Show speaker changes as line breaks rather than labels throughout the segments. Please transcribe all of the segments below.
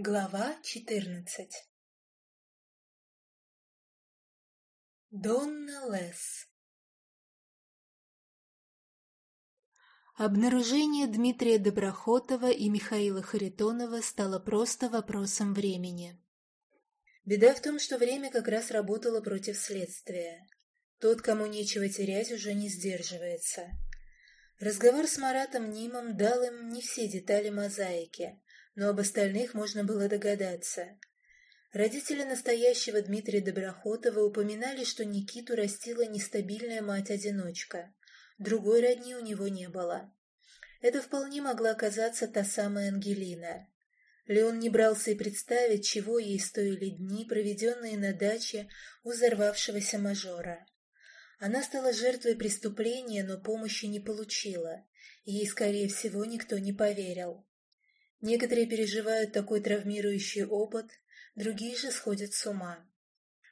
Глава четырнадцать Донна Лес Обнаружение Дмитрия Доброхотова и Михаила Харитонова стало просто вопросом времени. Беда в том, что время как раз работало против следствия. Тот, кому нечего терять, уже не сдерживается. Разговор с Маратом Нимом дал им не все детали мозаики, но об остальных можно было догадаться. Родители настоящего Дмитрия Доброхотова упоминали, что Никиту растила нестабильная мать-одиночка. Другой родни у него не было. Это вполне могла оказаться та самая Ангелина. Леон не брался и представить, чего ей стоили дни, проведенные на даче у взорвавшегося мажора. Она стала жертвой преступления, но помощи не получила. Ей, скорее всего, никто не поверил. Некоторые переживают такой травмирующий опыт, другие же сходят с ума.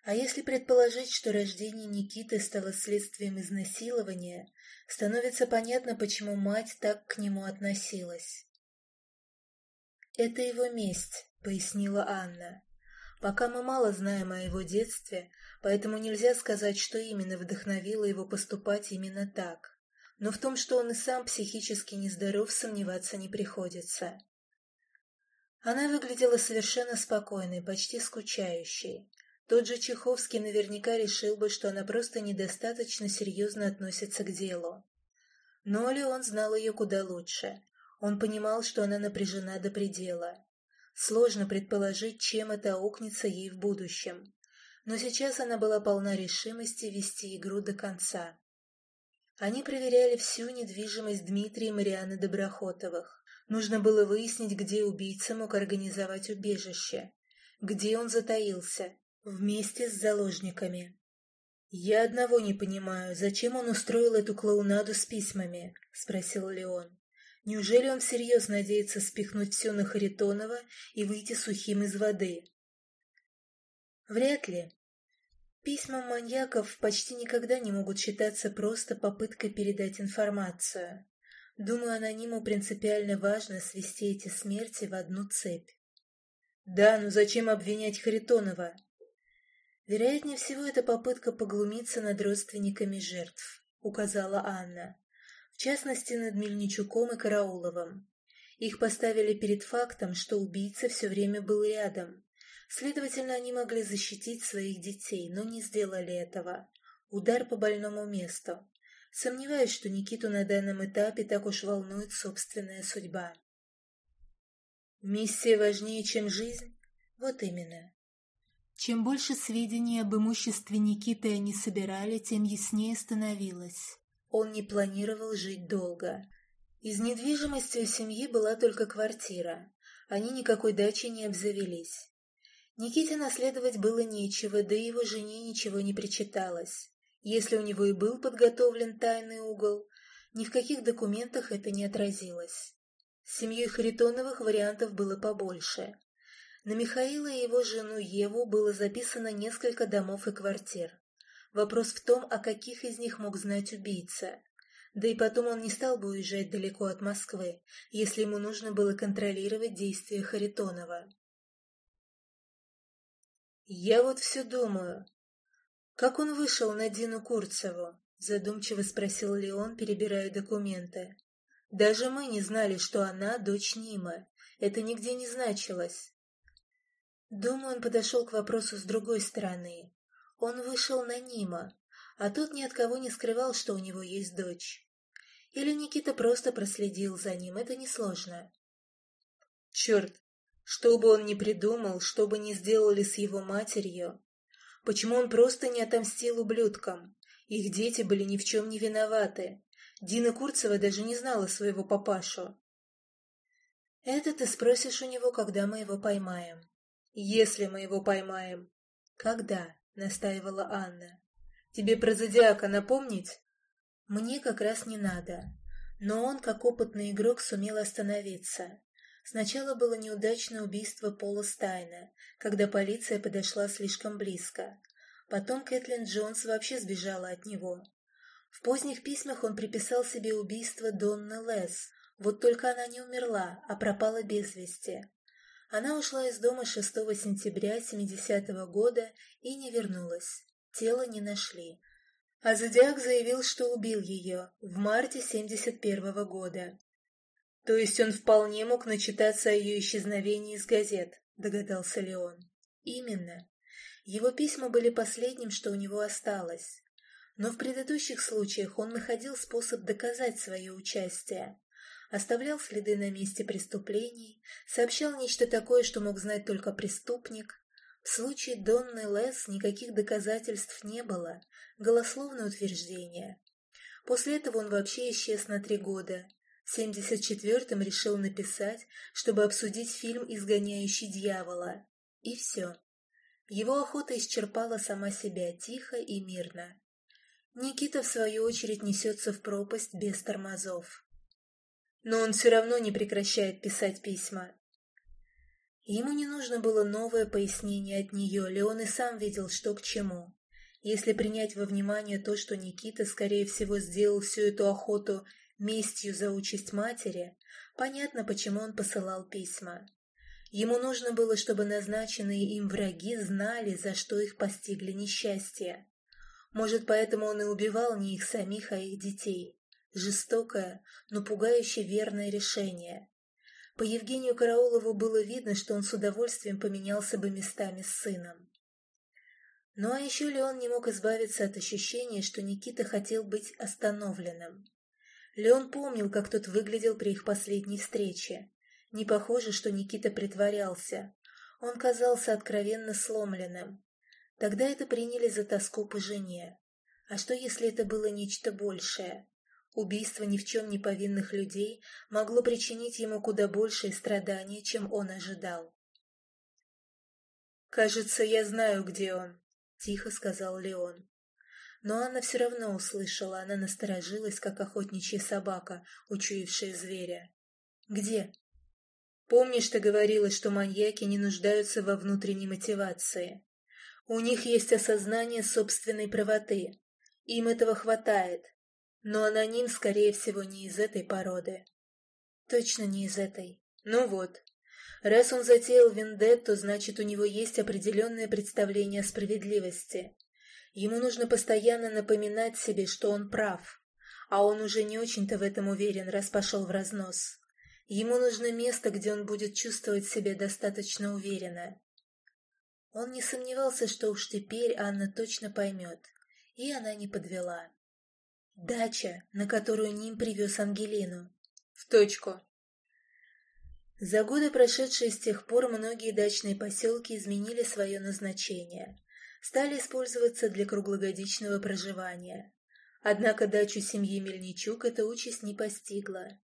А если предположить, что рождение Никиты стало следствием изнасилования, становится понятно, почему мать так к нему относилась. «Это его месть», — пояснила Анна. «Пока мы мало знаем о его детстве, поэтому нельзя сказать, что именно вдохновило его поступать именно так. Но в том, что он и сам психически нездоров, сомневаться не приходится. Она выглядела совершенно спокойной, почти скучающей. Тот же Чеховский наверняка решил бы, что она просто недостаточно серьезно относится к делу. Но Леон знал ее куда лучше. Он понимал, что она напряжена до предела. Сложно предположить, чем это аукнется ей в будущем. Но сейчас она была полна решимости вести игру до конца. Они проверяли всю недвижимость Дмитрия и Марианы Доброхотовых. Нужно было выяснить, где убийца мог организовать убежище, где он затаился, вместе с заложниками. «Я одного не понимаю, зачем он устроил эту клоунаду с письмами?» — спросил Леон. «Неужели он всерьез надеется спихнуть все на Харитонова и выйти сухим из воды?» «Вряд ли. Письма маньяков почти никогда не могут считаться просто попыткой передать информацию. Думаю, анониму принципиально важно свести эти смерти в одну цепь. Да, но зачем обвинять Харитонова? Вероятнее всего, это попытка поглумиться над родственниками жертв, указала Анна. В частности, над Мельничуком и Карауловым. Их поставили перед фактом, что убийца все время был рядом. Следовательно, они могли защитить своих детей, но не сделали этого. Удар по больному месту. Сомневаюсь, что Никиту на данном этапе так уж волнует собственная судьба. Миссия важнее, чем жизнь? Вот именно. Чем больше сведений об имуществе Никиты они собирали, тем яснее становилось. Он не планировал жить долго. Из недвижимости у семьи была только квартира. Они никакой дачи не обзавелись. Никите наследовать было нечего, да и его жене ничего не причиталось. Если у него и был подготовлен тайный угол, ни в каких документах это не отразилось. С семьей Харитоновых вариантов было побольше. На Михаила и его жену Еву было записано несколько домов и квартир. Вопрос в том, о каких из них мог знать убийца. Да и потом он не стал бы уезжать далеко от Москвы, если ему нужно было контролировать действия Харитонова. «Я вот все думаю, «Как он вышел на Дину Курцеву?» — задумчиво спросил Леон, перебирая документы. «Даже мы не знали, что она дочь Нима. Это нигде не значилось». Думаю, он подошел к вопросу с другой стороны. Он вышел на Нима, а тот ни от кого не скрывал, что у него есть дочь. Или Никита просто проследил за ним, это несложно. Черт, что бы он ни придумал, что бы ни сделали с его матерью, Почему он просто не отомстил ублюдкам? Их дети были ни в чем не виноваты. Дина Курцева даже не знала своего папашу. Это ты спросишь у него, когда мы его поймаем. Если мы его поймаем. Когда? Настаивала Анна. Тебе про зодиака напомнить? Мне как раз не надо. Но он, как опытный игрок, сумел остановиться. Сначала было неудачное убийство Пола Стайна, когда полиция подошла слишком близко. Потом Кэтлин Джонс вообще сбежала от него. В поздних письмах он приписал себе убийство Донны Лес, вот только она не умерла, а пропала без вести. Она ушла из дома 6 сентября 70 -го года и не вернулась. Тело не нашли. А Зодиак заявил, что убил ее в марте 71 -го года. То есть он вполне мог начитаться о ее исчезновении из газет, догадался Леон. Именно. Его письма были последним, что у него осталось. Но в предыдущих случаях он находил способ доказать свое участие оставлял следы на месте преступлений, сообщал нечто такое, что мог знать только преступник. В случае Донны Лес никаких доказательств не было, голословное утверждение. После этого он вообще исчез на три года. В 74-м решил написать, чтобы обсудить фильм «Изгоняющий дьявола». И все. Его охота исчерпала сама себя тихо и мирно. Никита, в свою очередь, несется в пропасть без тормозов но он все равно не прекращает писать письма. Ему не нужно было новое пояснение от нее, Леон и сам видел, что к чему. Если принять во внимание то, что Никита, скорее всего, сделал всю эту охоту местью за участь матери, понятно, почему он посылал письма. Ему нужно было, чтобы назначенные им враги знали, за что их постигли несчастья. Может, поэтому он и убивал не их самих, а их детей. Жестокое, но пугающе верное решение. По Евгению Караулову было видно, что он с удовольствием поменялся бы местами с сыном. Ну а еще Леон не мог избавиться от ощущения, что Никита хотел быть остановленным. Леон помнил, как тот выглядел при их последней встрече. Не похоже, что Никита притворялся. Он казался откровенно сломленным. Тогда это приняли за тоску по жене. А что, если это было нечто большее? Убийство ни в чем не повинных людей могло причинить ему куда большие страдания, чем он ожидал. «Кажется, я знаю, где он», — тихо сказал Леон. Но Анна все равно услышала, она насторожилась, как охотничья собака, учуявшая зверя. «Где?» «Помнишь, ты говорила, что маньяки не нуждаются во внутренней мотивации? У них есть осознание собственной правоты. Им этого хватает, но аноним, скорее всего, не из этой породы. Точно не из этой. Ну вот. Раз он затеял вендетту, значит, у него есть определенное представление о справедливости. Ему нужно постоянно напоминать себе, что он прав. А он уже не очень-то в этом уверен, раз пошел в разнос. Ему нужно место, где он будет чувствовать себя достаточно уверенно. Он не сомневался, что уж теперь Анна точно поймет. И она не подвела. Дача, на которую Ним привез Ангелину. В точку. За годы, прошедшие с тех пор, многие дачные поселки изменили свое назначение. Стали использоваться для круглогодичного проживания. Однако дачу семьи Мельничук эта участь не постигла.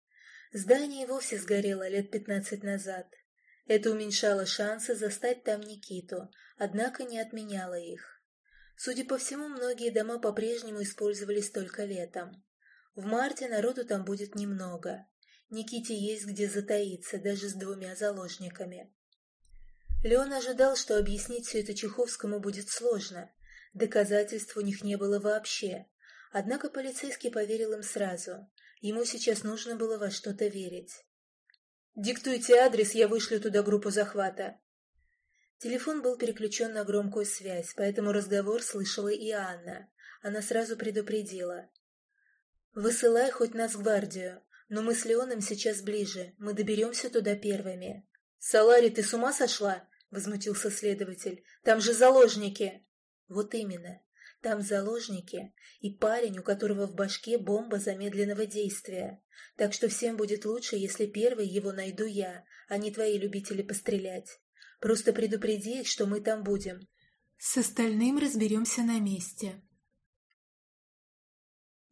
Здание вовсе сгорело лет пятнадцать назад. Это уменьшало шансы застать там Никиту, однако не отменяло их. Судя по всему, многие дома по-прежнему использовались только летом. В марте народу там будет немного. Никите есть где затаиться, даже с двумя заложниками. Леон ожидал, что объяснить все это Чеховскому будет сложно. Доказательств у них не было вообще. Однако полицейский поверил им сразу. Ему сейчас нужно было во что-то верить. «Диктуйте адрес, я вышлю туда группу захвата», Телефон был переключен на громкую связь, поэтому разговор слышала и Анна. Она сразу предупредила. «Высылай хоть нас в гвардию, но мы с Леоном сейчас ближе, мы доберемся туда первыми». «Салари, ты с ума сошла?» — возмутился следователь. «Там же заложники!» «Вот именно. Там заложники и парень, у которого в башке бомба замедленного действия. Так что всем будет лучше, если первый его найду я, а не твои любители пострелять. Просто предупреди их, что мы там будем. С остальным разберемся на месте.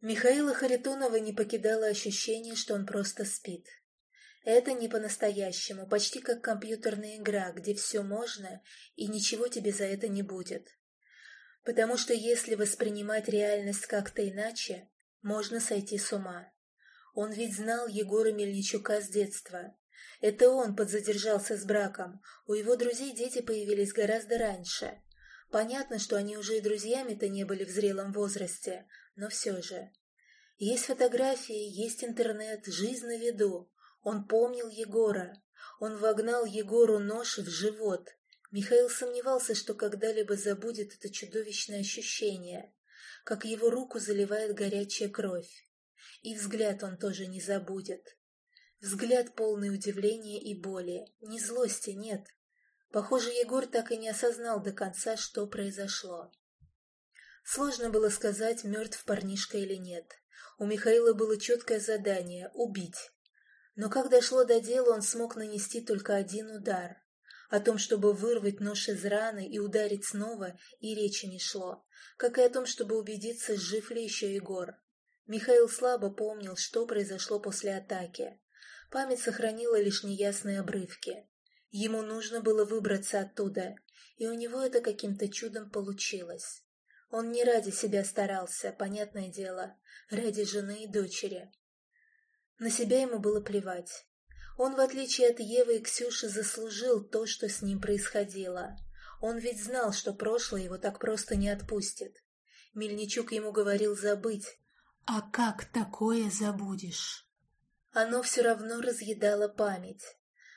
Михаила Харитонова не покидало ощущение, что он просто спит. Это не по-настоящему, почти как компьютерная игра, где все можно и ничего тебе за это не будет. Потому что если воспринимать реальность как-то иначе, можно сойти с ума. Он ведь знал Егора Мельничука с детства. Это он подзадержался с браком, у его друзей дети появились гораздо раньше. Понятно, что они уже и друзьями-то не были в зрелом возрасте, но все же. Есть фотографии, есть интернет, жизнь на виду. Он помнил Егора. Он вогнал Егору нож в живот. Михаил сомневался, что когда-либо забудет это чудовищное ощущение, как его руку заливает горячая кровь. И взгляд он тоже не забудет. Взгляд полный удивления и боли. Ни злости нет. Похоже, Егор так и не осознал до конца, что произошло. Сложно было сказать, мертв парнишка или нет. У Михаила было четкое задание — убить. Но как дошло до дела, он смог нанести только один удар. О том, чтобы вырвать нож из раны и ударить снова, и речи не шло, как и о том, чтобы убедиться, жив ли еще Егор. Михаил слабо помнил, что произошло после атаки. Память сохранила лишь неясные обрывки. Ему нужно было выбраться оттуда, и у него это каким-то чудом получилось. Он не ради себя старался, понятное дело, ради жены и дочери. На себя ему было плевать. Он, в отличие от Евы и Ксюши, заслужил то, что с ним происходило. Он ведь знал, что прошлое его так просто не отпустит. Мельничук ему говорил забыть. А как такое забудешь? Оно все равно разъедало память.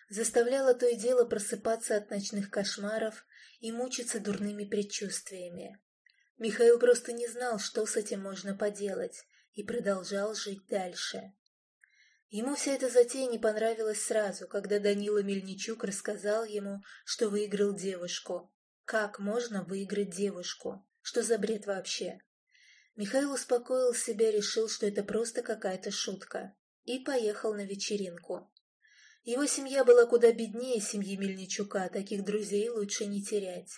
Заставляло то и дело просыпаться от ночных кошмаров и мучиться дурными предчувствиями. Михаил просто не знал, что с этим можно поделать, и продолжал жить дальше. Ему вся эта затея не понравилась сразу, когда Данила Мельничук рассказал ему, что выиграл девушку. Как можно выиграть девушку? Что за бред вообще? Михаил успокоил себя, решил, что это просто какая-то шутка, и поехал на вечеринку. Его семья была куда беднее семьи Мельничука, таких друзей лучше не терять.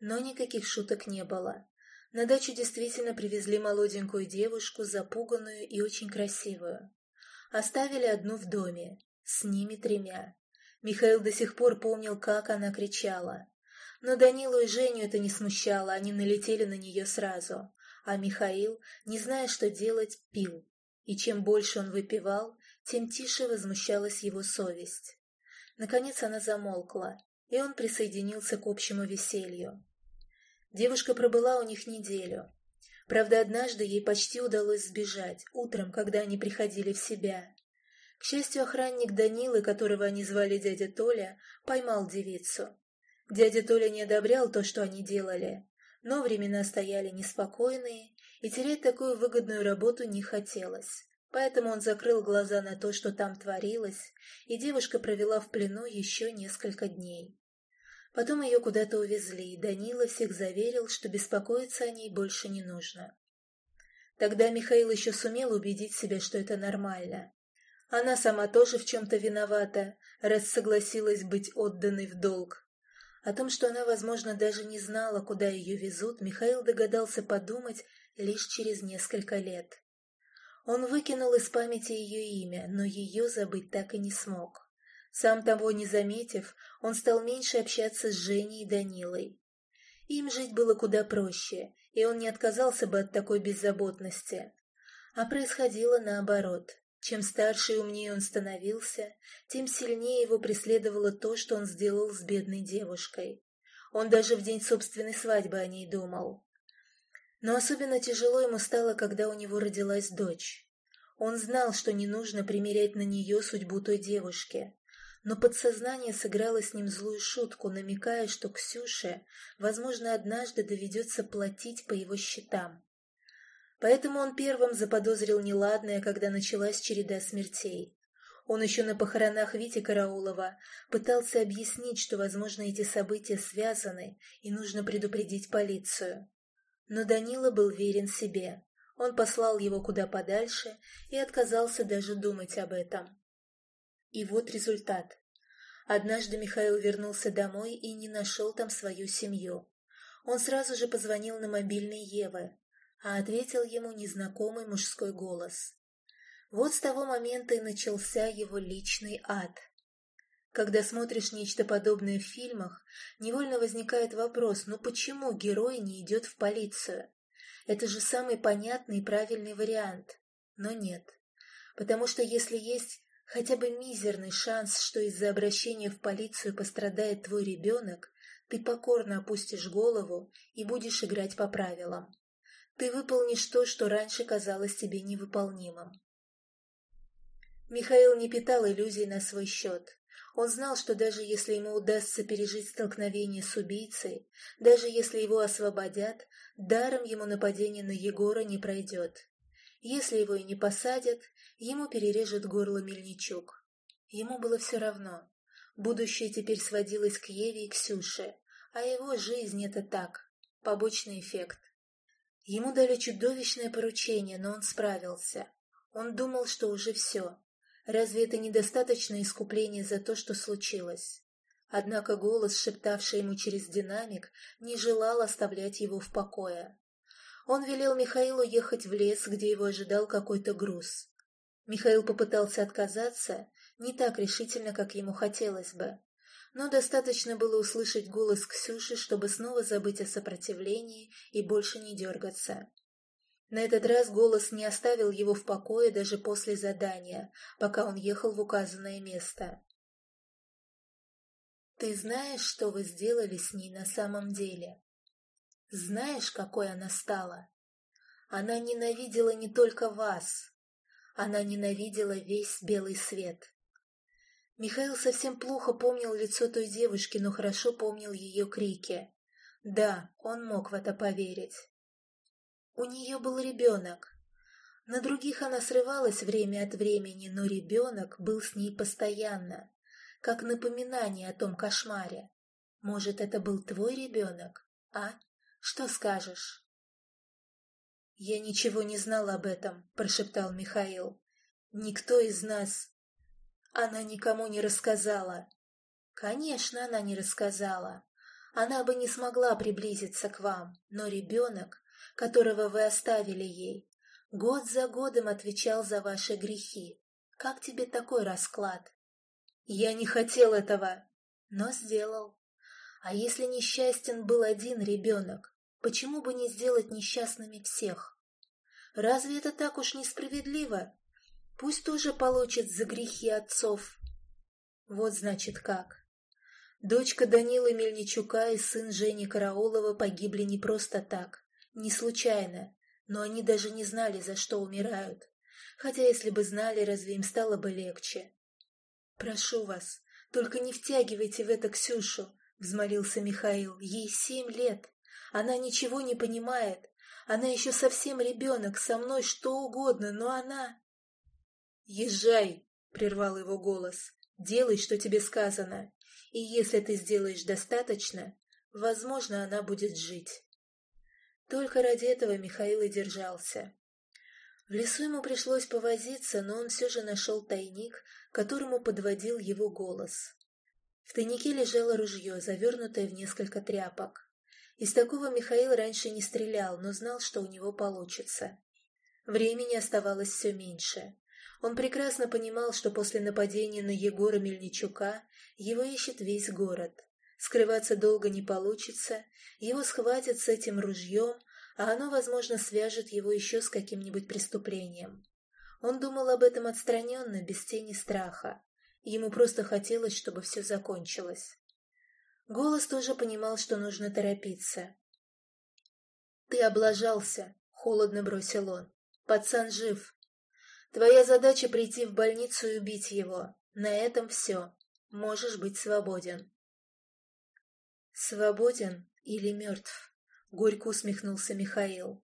Но никаких шуток не было. На дачу действительно привезли молоденькую девушку, запуганную и очень красивую. Оставили одну в доме, с ними тремя. Михаил до сих пор помнил, как она кричала. Но Данилу и Женю это не смущало, они налетели на нее сразу. А Михаил, не зная, что делать, пил. И чем больше он выпивал, тем тише возмущалась его совесть. Наконец она замолкла, и он присоединился к общему веселью. Девушка пробыла у них неделю. Правда, однажды ей почти удалось сбежать, утром, когда они приходили в себя. К счастью, охранник Данилы, которого они звали дядя Толя, поймал девицу. Дядя Толя не одобрял то, что они делали, но времена стояли неспокойные, и терять такую выгодную работу не хотелось. Поэтому он закрыл глаза на то, что там творилось, и девушка провела в плену еще несколько дней. Потом ее куда-то увезли, и Данила всех заверил, что беспокоиться о ней больше не нужно. Тогда Михаил еще сумел убедить себя, что это нормально. Она сама тоже в чем-то виновата, раз согласилась быть отданной в долг. О том, что она, возможно, даже не знала, куда ее везут, Михаил догадался подумать лишь через несколько лет. Он выкинул из памяти ее имя, но ее забыть так и не смог. Сам того не заметив, он стал меньше общаться с Женей и Данилой. Им жить было куда проще, и он не отказался бы от такой беззаботности. А происходило наоборот. Чем старше и умнее он становился, тем сильнее его преследовало то, что он сделал с бедной девушкой. Он даже в день собственной свадьбы о ней думал. Но особенно тяжело ему стало, когда у него родилась дочь. Он знал, что не нужно примерять на нее судьбу той девушки но подсознание сыграло с ним злую шутку, намекая, что Ксюше, возможно, однажды доведется платить по его счетам. Поэтому он первым заподозрил неладное, когда началась череда смертей. Он еще на похоронах Вити Караулова пытался объяснить, что, возможно, эти события связаны и нужно предупредить полицию. Но Данила был верен себе. Он послал его куда подальше и отказался даже думать об этом. И вот результат. Однажды Михаил вернулся домой и не нашел там свою семью. Он сразу же позвонил на мобильный Евы, а ответил ему незнакомый мужской голос. Вот с того момента и начался его личный ад. Когда смотришь нечто подобное в фильмах, невольно возникает вопрос, ну почему герой не идет в полицию? Это же самый понятный и правильный вариант. Но нет. Потому что если есть Хотя бы мизерный шанс, что из-за обращения в полицию пострадает твой ребенок, ты покорно опустишь голову и будешь играть по правилам. Ты выполнишь то, что раньше казалось тебе невыполнимым. Михаил не питал иллюзий на свой счет. Он знал, что даже если ему удастся пережить столкновение с убийцей, даже если его освободят, даром ему нападение на Егора не пройдет. Если его и не посадят, ему перережет горло Мельничук. Ему было все равно. Будущее теперь сводилось к Еве и Ксюше, а его жизнь — это так, побочный эффект. Ему дали чудовищное поручение, но он справился. Он думал, что уже все. Разве это недостаточное искупление за то, что случилось? Однако голос, шептавший ему через динамик, не желал оставлять его в покое. Он велел Михаилу ехать в лес, где его ожидал какой-то груз. Михаил попытался отказаться, не так решительно, как ему хотелось бы. Но достаточно было услышать голос Ксюши, чтобы снова забыть о сопротивлении и больше не дергаться. На этот раз голос не оставил его в покое даже после задания, пока он ехал в указанное место. «Ты знаешь, что вы сделали с ней на самом деле? Знаешь, какой она стала? Она ненавидела не только вас, она ненавидела весь белый свет. Михаил совсем плохо помнил лицо той девушки, но хорошо помнил ее крики. Да, он мог в это поверить. У нее был ребенок. На других она срывалась время от времени, но ребенок был с ней постоянно, как напоминание о том кошмаре. Может, это был твой ребенок, а? Что скажешь? «Я ничего не знал об этом», — прошептал Михаил. «Никто из нас она никому не рассказала. Конечно, она не рассказала. Она бы не смогла приблизиться к вам, но ребенок, которого вы оставили ей, год за годом отвечал за ваши грехи. Как тебе такой расклад? Я не хотел этого, но сделал. А если несчастен был один ребенок, почему бы не сделать несчастными всех? Разве это так уж несправедливо? Пусть тоже получит за грехи отцов. Вот значит как. Дочка Данилы Мельничука и сын Жени Караулова погибли не просто так, не случайно, но они даже не знали, за что умирают. Хотя если бы знали, разве им стало бы легче? «Прошу вас, только не втягивайте в это Ксюшу», — взмолился Михаил. «Ей семь лет. Она ничего не понимает. Она еще совсем ребенок, со мной что угодно, но она...» «Езжай!» — прервал его голос. «Делай, что тебе сказано, и если ты сделаешь достаточно, возможно, она будет жить». Только ради этого Михаил и держался. В лесу ему пришлось повозиться, но он все же нашел тайник, которому подводил его голос. В тайнике лежало ружье, завернутое в несколько тряпок. Из такого Михаил раньше не стрелял, но знал, что у него получится. Времени оставалось все меньше. Он прекрасно понимал, что после нападения на Егора Мельничука его ищет весь город. Скрываться долго не получится, его схватят с этим ружьем, а оно, возможно, свяжет его еще с каким-нибудь преступлением. Он думал об этом отстраненно, без тени страха. Ему просто хотелось, чтобы все закончилось. Голос тоже понимал, что нужно торопиться. «Ты облажался», — холодно бросил он. «Пацан жив, Твоя задача прийти в больницу и убить его. На этом все. Можешь быть свободен. Свободен или мертв? Горько усмехнулся Михаил.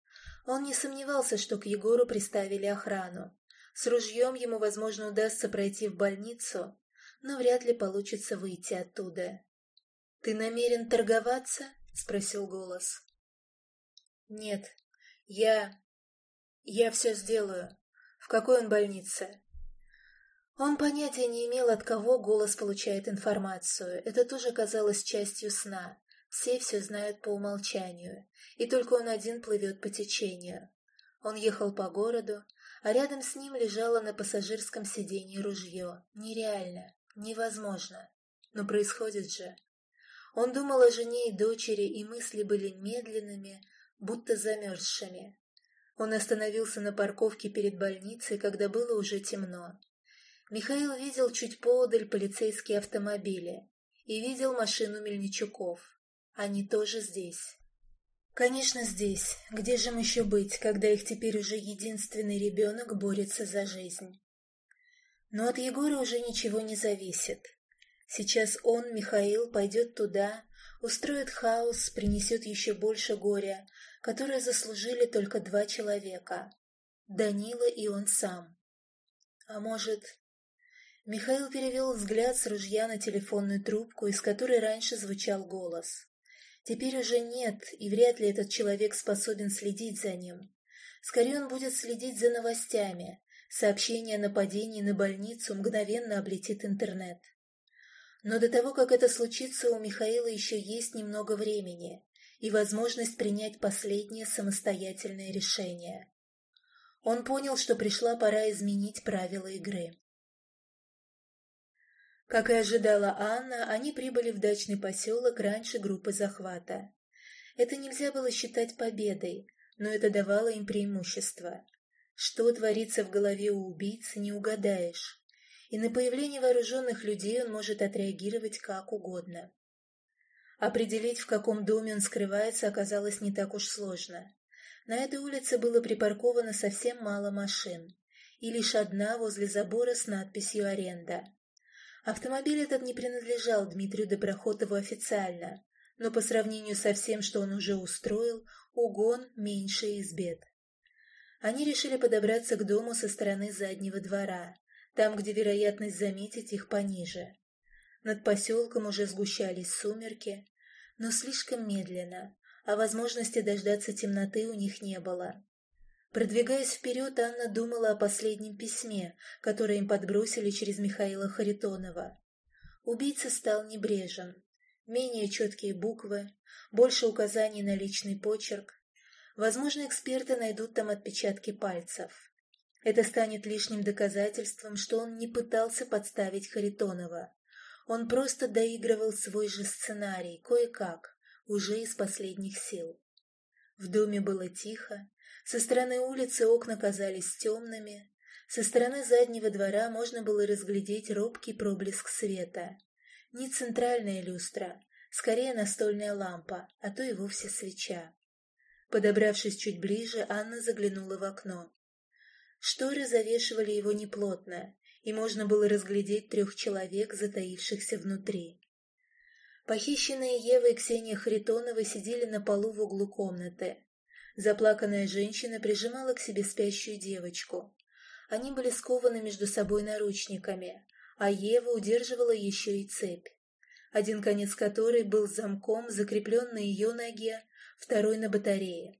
Он не сомневался, что к Егору приставили охрану. С ружьем ему, возможно, удастся пройти в больницу, но вряд ли получится выйти оттуда. «Ты намерен торговаться?» — спросил голос. «Нет, я... я все сделаю какой он больнице. Он понятия не имел, от кого голос получает информацию. Это тоже казалось частью сна. Все все знают по умолчанию, и только он один плывет по течению. Он ехал по городу, а рядом с ним лежало на пассажирском сиденье ружье. Нереально, невозможно. Но происходит же. Он думал о жене и дочери, и мысли были медленными, будто замерзшими. Он остановился на парковке перед больницей, когда было уже темно. Михаил видел чуть поодаль полицейские автомобили и видел машину Мельничуков. Они тоже здесь. Конечно, здесь. Где же им еще быть, когда их теперь уже единственный ребенок борется за жизнь? Но от Егора уже ничего не зависит. Сейчас он, Михаил, пойдет туда, устроит хаос, принесет еще больше горя, которое заслужили только два человека — Данила и он сам. А может... Михаил перевел взгляд с ружья на телефонную трубку, из которой раньше звучал голос. Теперь уже нет, и вряд ли этот человек способен следить за ним. Скорее он будет следить за новостями. Сообщение о нападении на больницу мгновенно облетит интернет. Но до того, как это случится, у Михаила еще есть немного времени и возможность принять последнее самостоятельное решение. Он понял, что пришла пора изменить правила игры. Как и ожидала Анна, они прибыли в дачный поселок раньше группы захвата. Это нельзя было считать победой, но это давало им преимущество. Что творится в голове у убийцы, не угадаешь и на появление вооруженных людей он может отреагировать как угодно. Определить, в каком доме он скрывается, оказалось не так уж сложно. На этой улице было припарковано совсем мало машин, и лишь одна возле забора с надписью «Аренда». Автомобиль этот не принадлежал Дмитрию Доброхотову официально, но по сравнению со всем, что он уже устроил, угон меньше из бед. Они решили подобраться к дому со стороны заднего двора, там, где вероятность заметить их пониже. Над поселком уже сгущались сумерки, но слишком медленно, а возможности дождаться темноты у них не было. Продвигаясь вперед, Анна думала о последнем письме, которое им подбросили через Михаила Харитонова. Убийца стал небрежен. Менее четкие буквы, больше указаний на личный почерк. Возможно, эксперты найдут там отпечатки пальцев. Это станет лишним доказательством, что он не пытался подставить Харитонова. Он просто доигрывал свой же сценарий, кое-как, уже из последних сил. В доме было тихо, со стороны улицы окна казались темными, со стороны заднего двора можно было разглядеть робкий проблеск света. Не центральная люстра, скорее настольная лампа, а то и вовсе свеча. Подобравшись чуть ближе, Анна заглянула в окно. Шторы завешивали его неплотно, и можно было разглядеть трех человек, затаившихся внутри. Похищенные Ева и Ксения Харитонова сидели на полу в углу комнаты. Заплаканная женщина прижимала к себе спящую девочку. Они были скованы между собой наручниками, а Ева удерживала еще и цепь, один конец которой был замком, закреплен на ее ноге, второй на батарее.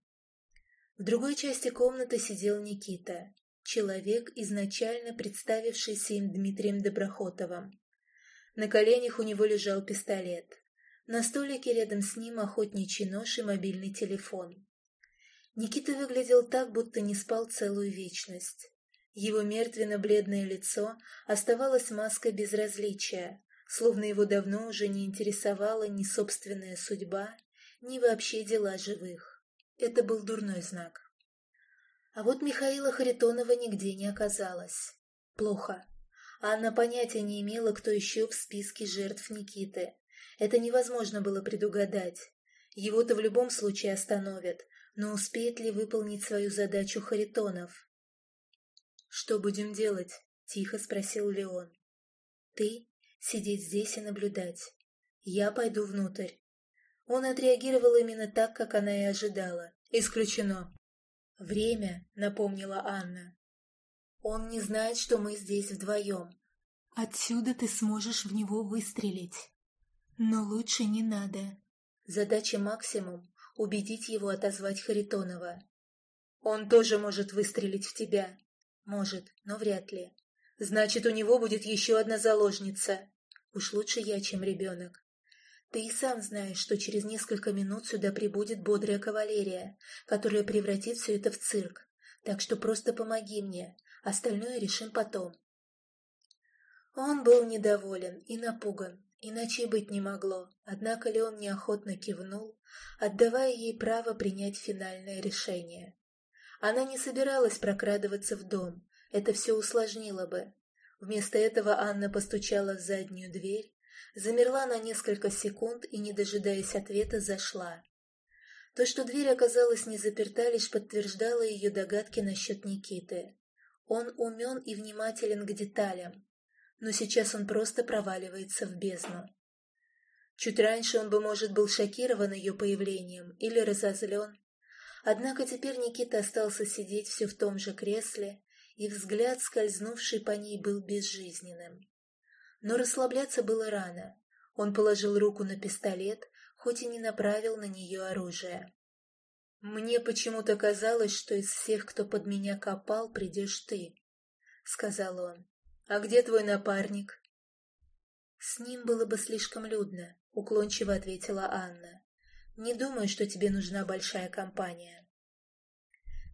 В другой части комнаты сидел Никита человек, изначально представившийся им Дмитрием Доброхотовым. На коленях у него лежал пистолет. На столике рядом с ним охотничий нож и мобильный телефон. Никита выглядел так, будто не спал целую вечность. Его мертвенно-бледное лицо оставалось маской безразличия, словно его давно уже не интересовала ни собственная судьба, ни вообще дела живых. Это был дурной знак. А вот Михаила Харитонова нигде не оказалось. Плохо. Анна понятия не имела, кто еще в списке жертв Никиты. Это невозможно было предугадать. Его-то в любом случае остановят, но успеет ли выполнить свою задачу Харитонов? «Что будем делать?» — тихо спросил Леон. «Ты сидеть здесь и наблюдать. Я пойду внутрь». Он отреагировал именно так, как она и ожидала. «Исключено. «Время», — напомнила Анна. «Он не знает, что мы здесь вдвоем. Отсюда ты сможешь в него выстрелить. Но лучше не надо. Задача максимум — убедить его отозвать Харитонова. Он тоже может выстрелить в тебя. Может, но вряд ли. Значит, у него будет еще одна заложница. Уж лучше я, чем ребенок. Ты и сам знаешь, что через несколько минут сюда прибудет бодрая кавалерия, которая превратит все это в цирк. Так что просто помоги мне, остальное решим потом. Он был недоволен и напуган, иначе быть не могло, однако Леон неохотно кивнул, отдавая ей право принять финальное решение. Она не собиралась прокрадываться в дом, это все усложнило бы. Вместо этого Анна постучала в заднюю дверь, замерла на несколько секунд и, не дожидаясь ответа, зашла. То, что дверь оказалась не заперта, лишь подтверждало ее догадки насчет Никиты. Он умен и внимателен к деталям. Но сейчас он просто проваливается в бездну. Чуть раньше он бы, может, был шокирован ее появлением или разозлен. Однако теперь Никита остался сидеть все в том же кресле, и взгляд, скользнувший по ней, был безжизненным. Но расслабляться было рано. Он положил руку на пистолет, хоть и не направил на нее оружие. «Мне почему-то казалось, что из всех, кто под меня копал, придешь ты», — сказал он. «А где твой напарник?» «С ним было бы слишком людно», — уклончиво ответила Анна. «Не думаю, что тебе нужна большая компания».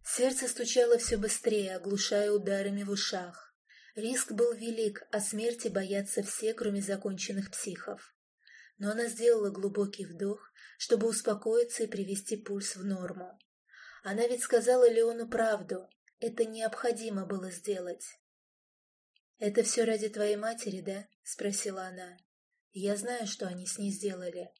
Сердце стучало все быстрее, оглушая ударами в ушах. Риск был велик, а смерти боятся все, кроме законченных психов. Но она сделала глубокий вдох, чтобы успокоиться и привести пульс в норму. Она ведь сказала Леону правду, это необходимо было сделать. «Это все ради твоей матери, да?» — спросила она. «Я знаю, что они с ней сделали».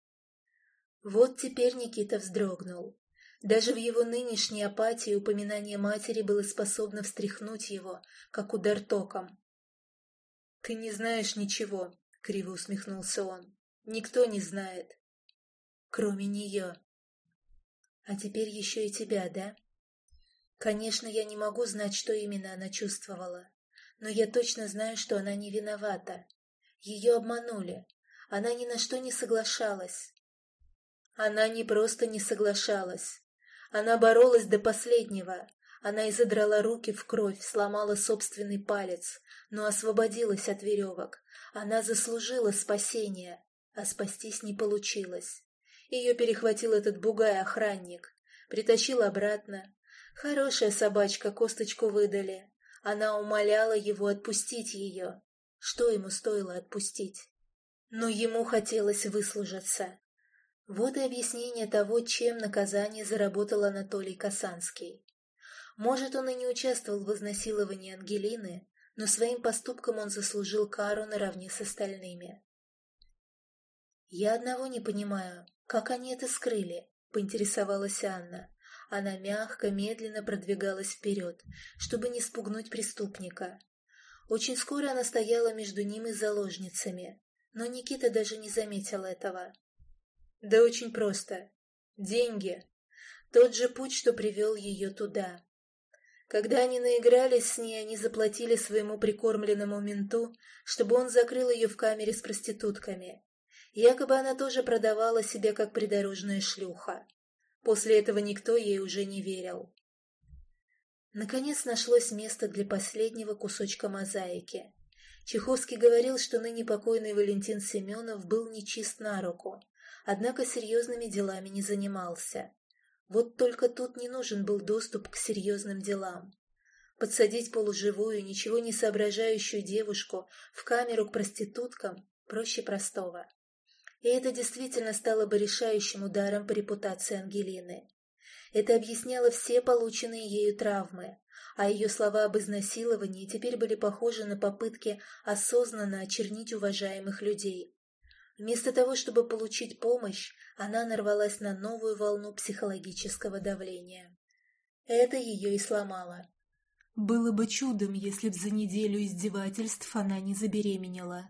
Вот теперь Никита вздрогнул. Даже в его нынешней апатии упоминание матери было способно встряхнуть его, как удар током. «Ты не знаешь ничего», — криво усмехнулся он. «Никто не знает кроме нее. А теперь еще и тебя, да? Конечно, я не могу знать, что именно она чувствовала, но я точно знаю, что она не виновата. Ее обманули. Она ни на что не соглашалась. Она не просто не соглашалась. Она боролась до последнего. Она изодрала руки в кровь, сломала собственный палец, но освободилась от веревок. Она заслужила спасение, а спастись не получилось. Ее перехватил этот бугай-охранник. Притащил обратно. Хорошая собачка, косточку выдали. Она умоляла его отпустить ее. Что ему стоило отпустить? Но ему хотелось выслужиться. Вот и объяснение того, чем наказание заработал Анатолий Касанский. Может, он и не участвовал в изнасиловании Ангелины, но своим поступком он заслужил кару наравне с остальными. «Я одного не понимаю. «Как они это скрыли?» — поинтересовалась Анна. Она мягко, медленно продвигалась вперед, чтобы не спугнуть преступника. Очень скоро она стояла между ним и заложницами, но Никита даже не заметил этого. Да очень просто. Деньги. Тот же путь, что привел ее туда. Когда они наигрались с ней, они заплатили своему прикормленному менту, чтобы он закрыл ее в камере с проститутками. Якобы она тоже продавала себя как придорожная шлюха. После этого никто ей уже не верил. Наконец нашлось место для последнего кусочка мозаики. Чеховский говорил, что ныне покойный Валентин Семенов был нечист на руку, однако серьезными делами не занимался. Вот только тут не нужен был доступ к серьезным делам. Подсадить полуживую, ничего не соображающую девушку в камеру к проституткам проще простого. И это действительно стало бы решающим ударом по репутации Ангелины. Это объясняло все полученные ею травмы, а ее слова об изнасиловании теперь были похожи на попытки осознанно очернить уважаемых людей. Вместо того, чтобы получить помощь, она нарвалась на новую волну психологического давления. Это ее и сломало. Было бы чудом, если б за неделю издевательств она не забеременела.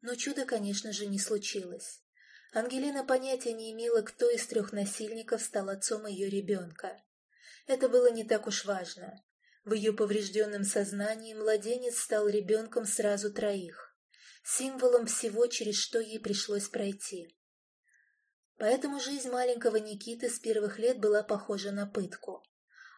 Но чуда, конечно же, не случилось. Ангелина понятия не имела, кто из трех насильников стал отцом ее ребенка. Это было не так уж важно. В ее поврежденном сознании младенец стал ребенком сразу троих, символом всего, через что ей пришлось пройти. Поэтому жизнь маленького Никиты с первых лет была похожа на пытку.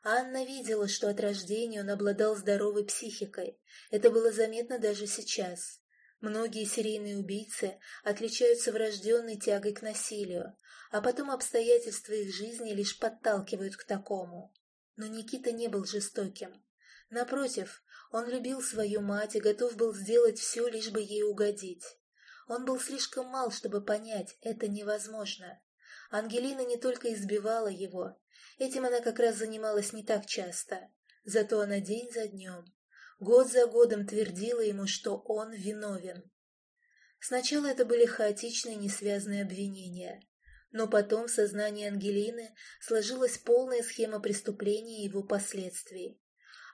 Анна видела, что от рождения он обладал здоровой психикой. Это было заметно даже сейчас. Многие серийные убийцы отличаются врожденной тягой к насилию, а потом обстоятельства их жизни лишь подталкивают к такому. Но Никита не был жестоким. Напротив, он любил свою мать и готов был сделать все, лишь бы ей угодить. Он был слишком мал, чтобы понять, это невозможно. Ангелина не только избивала его, этим она как раз занималась не так часто, зато она день за днем год за годом твердила ему, что он виновен. Сначала это были хаотичные несвязные обвинения, но потом в сознании Ангелины сложилась полная схема преступления и его последствий.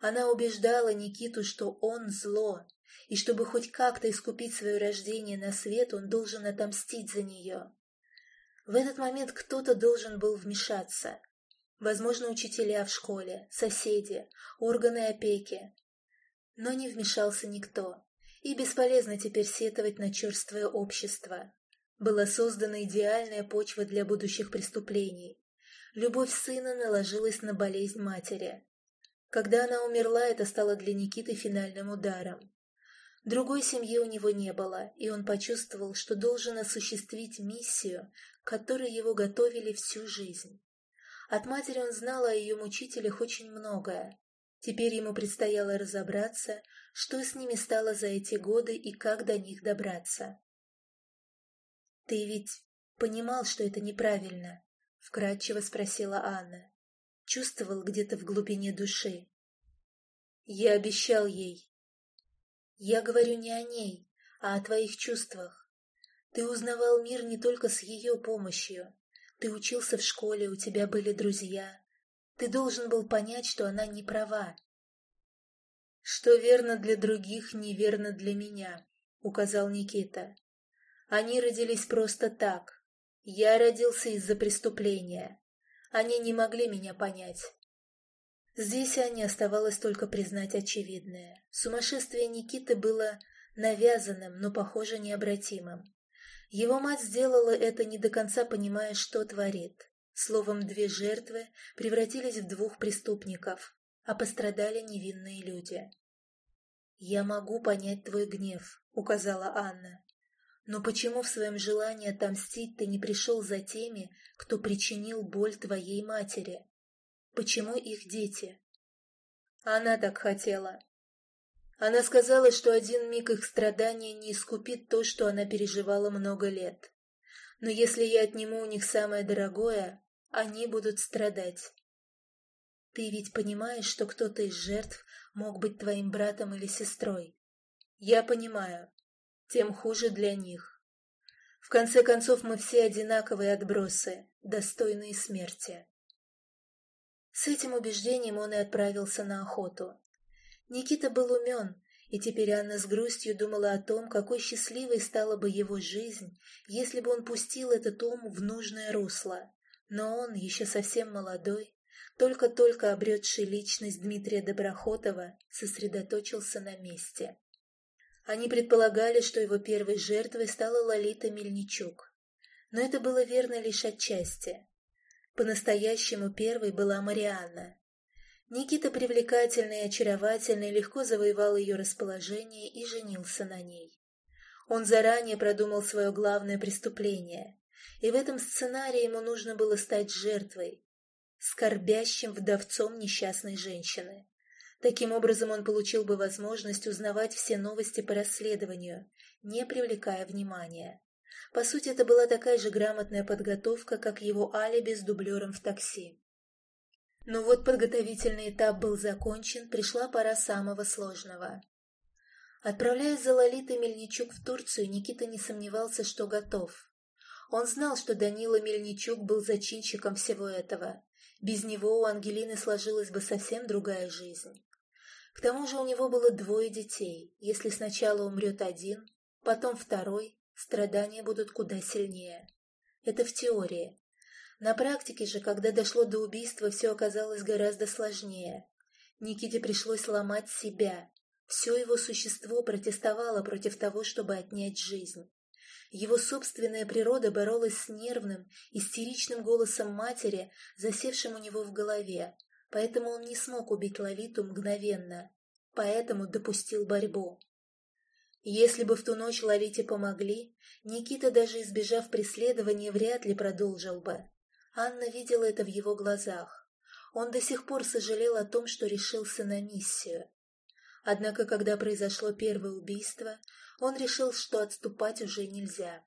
Она убеждала Никиту, что он зло, и чтобы хоть как-то искупить свое рождение на свет, он должен отомстить за нее. В этот момент кто-то должен был вмешаться. Возможно, учителя в школе, соседи, органы опеки. Но не вмешался никто, и бесполезно теперь сетовать на черствое общество. Была создана идеальная почва для будущих преступлений. Любовь сына наложилась на болезнь матери. Когда она умерла, это стало для Никиты финальным ударом. Другой семьи у него не было, и он почувствовал, что должен осуществить миссию, которой его готовили всю жизнь. От матери он знал о ее мучителях очень многое. Теперь ему предстояло разобраться, что с ними стало за эти годы и как до них добраться. «Ты ведь понимал, что это неправильно?» — вкратчиво спросила Анна. Чувствовал где-то в глубине души. «Я обещал ей». «Я говорю не о ней, а о твоих чувствах. Ты узнавал мир не только с ее помощью. Ты учился в школе, у тебя были друзья. Ты должен был понять, что она не права». «Что верно для других, неверно для меня», — указал Никита. Они родились просто так. Я родился из-за преступления. Они не могли меня понять. Здесь Ане оставалось только признать очевидное. Сумасшествие Никиты было навязанным, но, похоже, необратимым. Его мать сделала это, не до конца понимая, что творит. Словом, две жертвы превратились в двух преступников, а пострадали невинные люди. «Я могу понять твой гнев», — указала Анна. Но почему в своем желании отомстить ты не пришел за теми, кто причинил боль твоей матери? Почему их дети? Она так хотела. Она сказала, что один миг их страдания не искупит то, что она переживала много лет. Но если я отниму у них самое дорогое, они будут страдать. Ты ведь понимаешь, что кто-то из жертв мог быть твоим братом или сестрой? Я понимаю тем хуже для них. В конце концов, мы все одинаковые отбросы, достойные смерти. С этим убеждением он и отправился на охоту. Никита был умен, и теперь Анна с грустью думала о том, какой счастливой стала бы его жизнь, если бы он пустил этот ум в нужное русло. Но он, еще совсем молодой, только-только обретший личность Дмитрия Доброхотова, сосредоточился на месте. Они предполагали, что его первой жертвой стала Лолита Мельничук. Но это было верно лишь отчасти. По-настоящему первой была Марианна. Никита привлекательный и очаровательный легко завоевал ее расположение и женился на ней. Он заранее продумал свое главное преступление, и в этом сценарии ему нужно было стать жертвой, скорбящим вдовцом несчастной женщины. Таким образом, он получил бы возможность узнавать все новости по расследованию, не привлекая внимания. По сути, это была такая же грамотная подготовка, как его алиби с дублером в такси. Но вот подготовительный этап был закончен, пришла пора самого сложного. Отправляясь за Лолитой Мельничук в Турцию, Никита не сомневался, что готов. Он знал, что Данила Мельничук был зачинщиком всего этого. Без него у Ангелины сложилась бы совсем другая жизнь. К тому же у него было двое детей. Если сначала умрет один, потом второй, страдания будут куда сильнее. Это в теории. На практике же, когда дошло до убийства, все оказалось гораздо сложнее. Никите пришлось ломать себя. Все его существо протестовало против того, чтобы отнять жизнь. Его собственная природа боролась с нервным, истеричным голосом матери, засевшим у него в голове, поэтому он не смог убить Лолиту мгновенно, поэтому допустил борьбу. Если бы в ту ночь Лолите помогли, Никита, даже избежав преследования, вряд ли продолжил бы. Анна видела это в его глазах. Он до сих пор сожалел о том, что решился на миссию. Однако, когда произошло первое убийство, он решил, что отступать уже нельзя.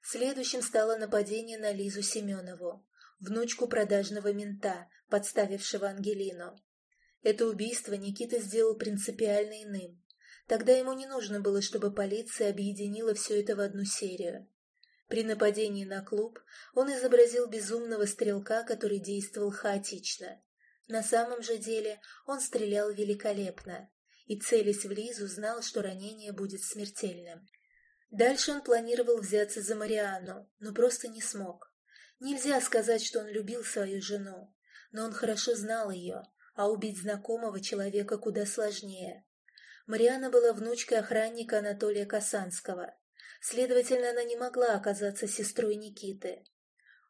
Следующим стало нападение на Лизу Семенову внучку продажного мента, подставившего Ангелину. Это убийство Никита сделал принципиально иным. Тогда ему не нужно было, чтобы полиция объединила все это в одну серию. При нападении на клуб он изобразил безумного стрелка, который действовал хаотично. На самом же деле он стрелял великолепно, и, целясь в Лизу, знал, что ранение будет смертельным. Дальше он планировал взяться за Марианну, но просто не смог. Нельзя сказать, что он любил свою жену, но он хорошо знал ее, а убить знакомого человека куда сложнее. Марианна была внучкой охранника Анатолия Касанского. Следовательно, она не могла оказаться сестрой Никиты.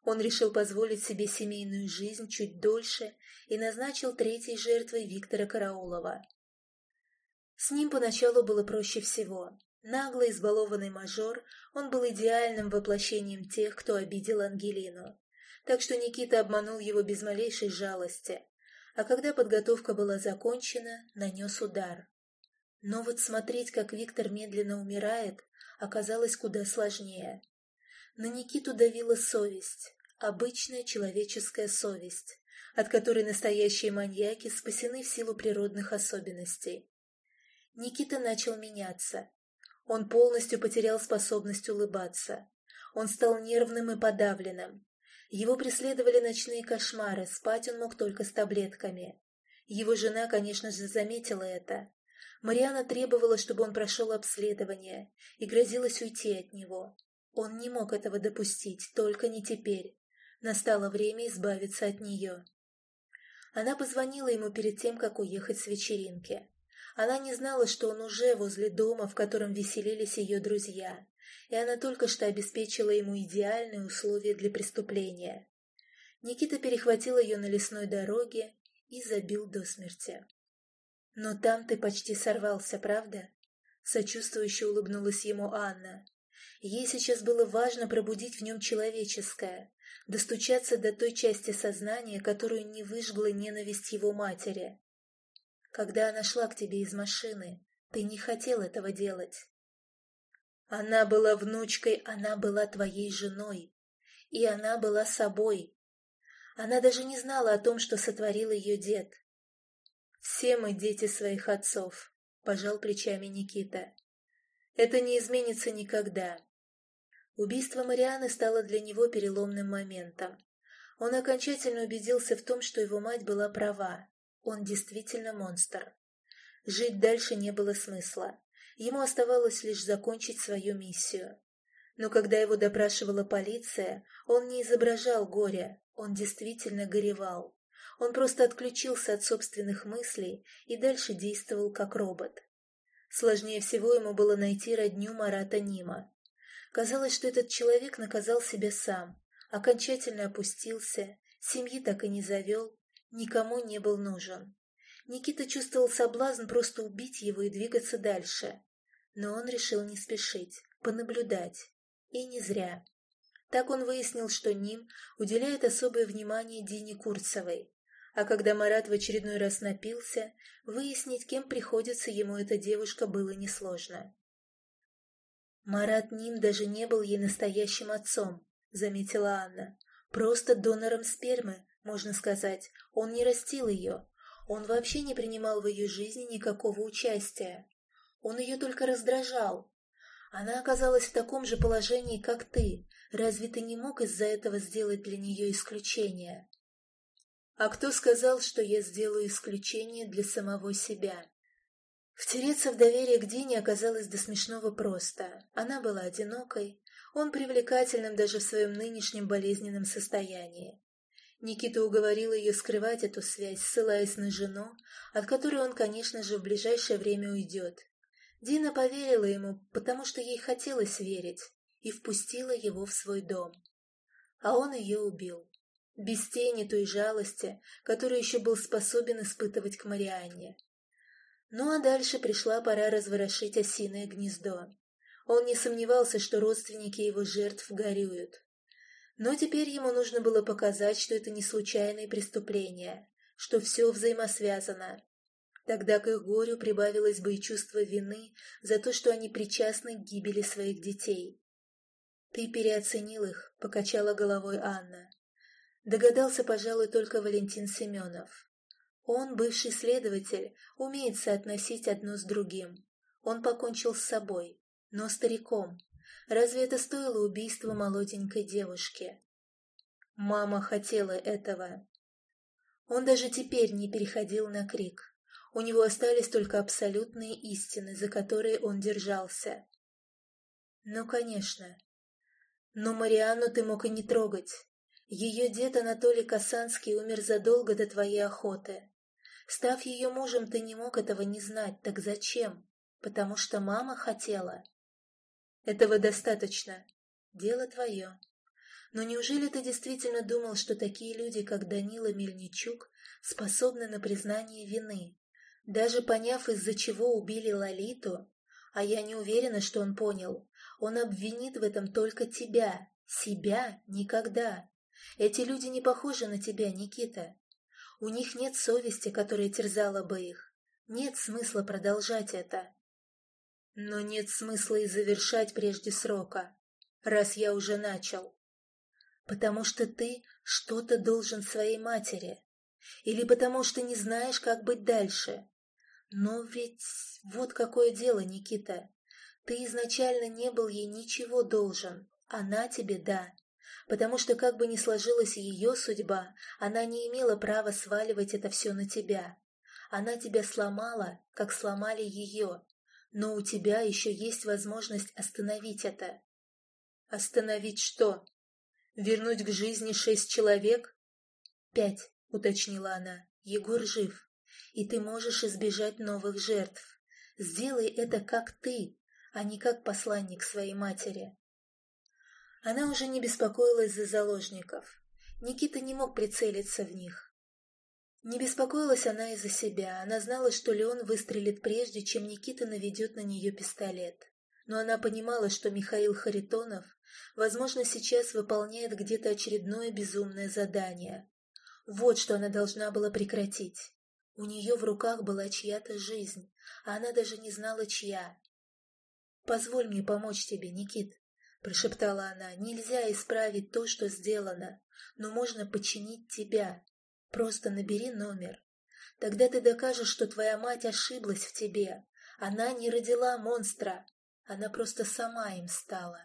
Он решил позволить себе семейную жизнь чуть дольше и назначил третьей жертвой Виктора Караулова. С ним поначалу было проще всего. Наглый, избалованный мажор, он был идеальным воплощением тех, кто обидел Ангелину. Так что Никита обманул его без малейшей жалости. А когда подготовка была закончена, нанес удар. Но вот смотреть, как Виктор медленно умирает, оказалось куда сложнее. На Никиту давила совесть, обычная человеческая совесть, от которой настоящие маньяки спасены в силу природных особенностей. Никита начал меняться. Он полностью потерял способность улыбаться. Он стал нервным и подавленным. Его преследовали ночные кошмары, спать он мог только с таблетками. Его жена, конечно же, заметила это. Мариана требовала, чтобы он прошел обследование, и грозилась уйти от него. Он не мог этого допустить, только не теперь. Настало время избавиться от нее. Она позвонила ему перед тем, как уехать с вечеринки. Она не знала, что он уже возле дома, в котором веселились ее друзья, и она только что обеспечила ему идеальные условия для преступления. Никита перехватил ее на лесной дороге и забил до смерти. «Но там ты почти сорвался, правда?» Сочувствующе улыбнулась ему Анна. Ей сейчас было важно пробудить в нем человеческое, достучаться до той части сознания, которую не выжгла ненависть его матери. Когда она шла к тебе из машины, ты не хотел этого делать. Она была внучкой, она была твоей женой, и она была собой. Она даже не знала о том, что сотворил ее дед. «Все мы дети своих отцов», — пожал плечами Никита. «Это не изменится никогда». Убийство Марианы стало для него переломным моментом. Он окончательно убедился в том, что его мать была права. Он действительно монстр. Жить дальше не было смысла. Ему оставалось лишь закончить свою миссию. Но когда его допрашивала полиция, он не изображал горя, он действительно горевал. Он просто отключился от собственных мыслей и дальше действовал как робот. Сложнее всего ему было найти родню Марата Нима. Казалось, что этот человек наказал себя сам, окончательно опустился, семьи так и не завел, никому не был нужен. Никита чувствовал соблазн просто убить его и двигаться дальше. Но он решил не спешить, понаблюдать. И не зря. Так он выяснил, что Ним уделяет особое внимание Дине Курцевой, а когда Марат в очередной раз напился, выяснить, кем приходится ему эта девушка, было несложно. «Марат Ним даже не был ей настоящим отцом», — заметила Анна. «Просто донором спермы, можно сказать. Он не растил ее. Он вообще не принимал в ее жизни никакого участия. Он ее только раздражал. Она оказалась в таком же положении, как ты. Разве ты не мог из-за этого сделать для нее исключение?» А кто сказал, что я сделаю исключение для самого себя? Втереться в доверие к Дине оказалось до смешного просто. Она была одинокой, он привлекательным даже в своем нынешнем болезненном состоянии. Никита уговорил ее скрывать эту связь, ссылаясь на жену, от которой он, конечно же, в ближайшее время уйдет. Дина поверила ему, потому что ей хотелось верить, и впустила его в свой дом. А он ее убил без тени той жалости, которую еще был способен испытывать к Марианне. Ну а дальше пришла пора разворошить осиное гнездо. Он не сомневался, что родственники его жертв горюют. Но теперь ему нужно было показать, что это не случайные преступления, что все взаимосвязано. Тогда к их горю прибавилось бы и чувство вины за то, что они причастны к гибели своих детей. «Ты переоценил их», — покачала головой Анна. Догадался, пожалуй, только Валентин Семенов. Он, бывший следователь, умеет соотносить одно с другим. Он покончил с собой, но стариком. Разве это стоило убийства молоденькой девушки? Мама хотела этого. Он даже теперь не переходил на крик. У него остались только абсолютные истины, за которые он держался. Ну, конечно. Но Марианну ты мог и не трогать. Ее дед Анатолий Касанский умер задолго до твоей охоты. Став ее мужем, ты не мог этого не знать. Так зачем? Потому что мама хотела. Этого достаточно. Дело твое. Но неужели ты действительно думал, что такие люди, как Данила Мельничук, способны на признание вины? Даже поняв, из-за чего убили Лолиту, а я не уверена, что он понял, он обвинит в этом только тебя, себя никогда. Эти люди не похожи на тебя, Никита. У них нет совести, которая терзала бы их. Нет смысла продолжать это. Но нет смысла и завершать прежде срока, раз я уже начал. Потому что ты что-то должен своей матери. Или потому что не знаешь, как быть дальше. Но ведь вот какое дело, Никита. Ты изначально не был ей ничего должен. Она тебе да. Потому что как бы ни сложилась ее судьба, она не имела права сваливать это все на тебя. Она тебя сломала, как сломали ее, но у тебя еще есть возможность остановить это. Остановить что? Вернуть к жизни шесть человек? Пять, уточнила она. Егор жив, и ты можешь избежать новых жертв. Сделай это как ты, а не как посланник своей матери. Она уже не беспокоилась за заложников. Никита не мог прицелиться в них. Не беспокоилась она и за себя. Она знала, что Леон выстрелит прежде, чем Никита наведет на нее пистолет. Но она понимала, что Михаил Харитонов, возможно, сейчас выполняет где-то очередное безумное задание. Вот что она должна была прекратить. У нее в руках была чья-то жизнь, а она даже не знала, чья. «Позволь мне помочь тебе, Никит», — прошептала она. «Нельзя исправить то, что сделано, но можно починить тебя. Просто набери номер. Тогда ты докажешь, что твоя мать ошиблась в тебе. Она не родила монстра. Она просто сама им стала.